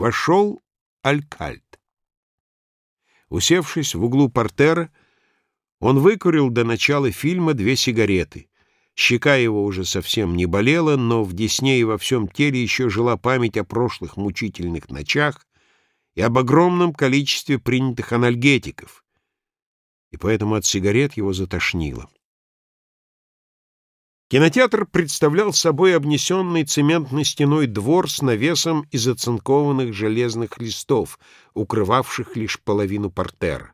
Вошел Алькальт. Усевшись в углу портера, он выкурил до начала фильма две сигареты. Щека его уже совсем не болела, но в десне и во всем теле еще жила память о прошлых мучительных ночах и об огромном количестве принятых анальгетиков, и поэтому от сигарет его затошнило. Кинотеатр представлял собой обнесенный цементной стеной двор с навесом из оцинкованных железных листов, укрывавших лишь половину портера.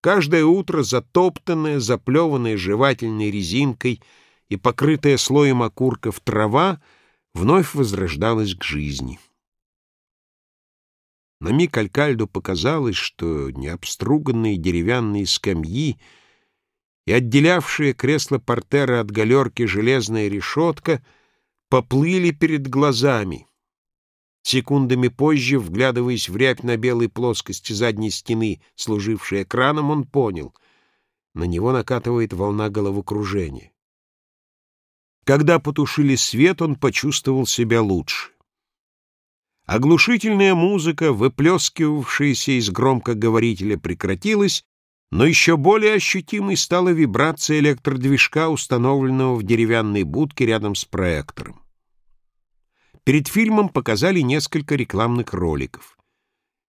Каждое утро затоптанная, заплеванная жевательной резинкой и покрытая слоем окурков трава вновь возрождалась к жизни. На миг Алькальду показалось, что необструганные деревянные скамьи — и отделявшая кресло портера от галерки железная решетка поплыли перед глазами. Секундами позже, вглядываясь в рябь на белой плоскости задней стены, служившей экраном, он понял — на него накатывает волна головокружения. Когда потушили свет, он почувствовал себя лучше. Оглушительная музыка, выплескивавшаяся из громкоговорителя, прекратилась, но еще более ощутимой стала вибрация электродвижка, установленного в деревянной будке рядом с проектором. Перед фильмом показали несколько рекламных роликов.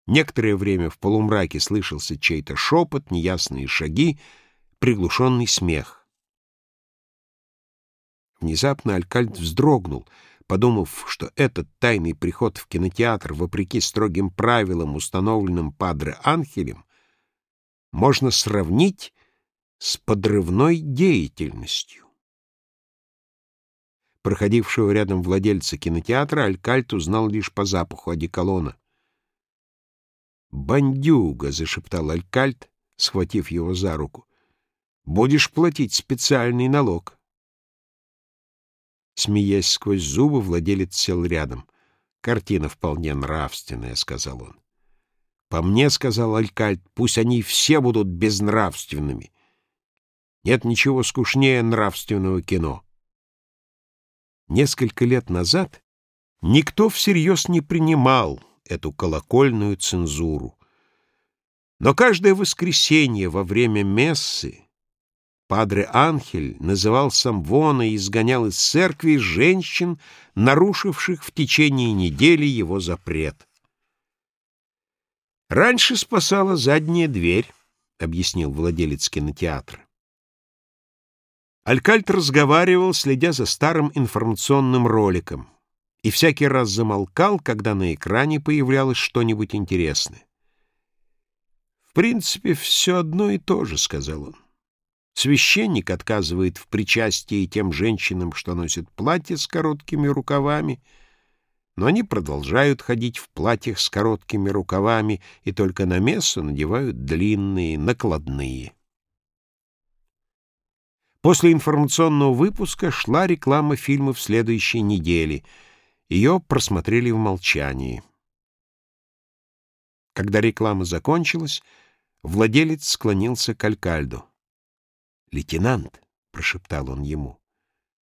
Некоторое время в полумраке слышался чей-то шепот, неясные шаги, приглушенный смех. Внезапно Алькальд вздрогнул, подумав, что этот тайный приход в кинотеатр, вопреки строгим правилам, установленным Падре Анхелем, можно сравнить с подрывной деятельностью. Проходившего рядом владельца кинотеатра Алькальт узнал лишь по запаху одеколона. «Бандюга!» — зашептал Алькальт, схватив его за руку. «Будешь платить специальный налог». Смеясь сквозь зубы, владелец сел рядом. «Картина вполне нравственная», — сказал он. По мне, — сказал Алькальт, — пусть они все будут безнравственными. Нет ничего скучнее нравственного кино. Несколько лет назад никто всерьез не принимал эту колокольную цензуру. Но каждое воскресенье во время мессы Падре Анхель называл самвона и изгонял из церкви женщин, нарушивших в течение недели его запрет. «Раньше спасала задняя дверь», — объяснил владелец кинотеатра. Алькальт разговаривал, следя за старым информационным роликом, и всякий раз замолкал, когда на экране появлялось что-нибудь интересное. «В принципе, все одно и то же», — сказал он. Священник отказывает в причастии тем женщинам, что носят платья с короткими рукавами, — но они продолжают ходить в платьях с короткими рукавами и только на мессу надевают длинные, накладные. После информационного выпуска шла реклама фильма в следующей неделе. Ее просмотрели в молчании. Когда реклама закончилась, владелец склонился к Алькальду. «Лейтенант», — прошептал он ему,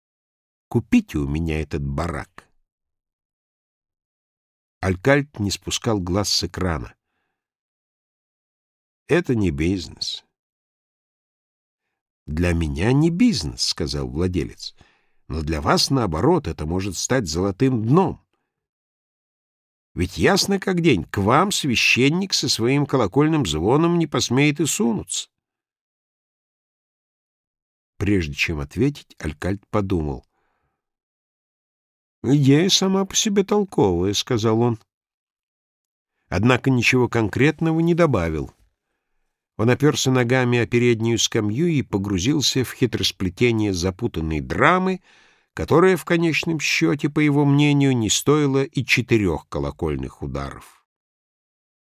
— «купите у меня этот барак». Алькальт не спускал глаз с экрана. «Это не бизнес». «Для меня не бизнес», — сказал владелец. «Но для вас, наоборот, это может стать золотым дном. Ведь ясно как день, к вам священник со своим колокольным звоном не посмеет и сунуться». Прежде чем ответить, Алькальт подумал. «Идея сама по себе толковая», — сказал он. Однако ничего конкретного не добавил. Он оперся ногами о переднюю скамью и погрузился в хитросплетение запутанной драмы, которая в конечном счете, по его мнению, не стоила и четырех колокольных ударов.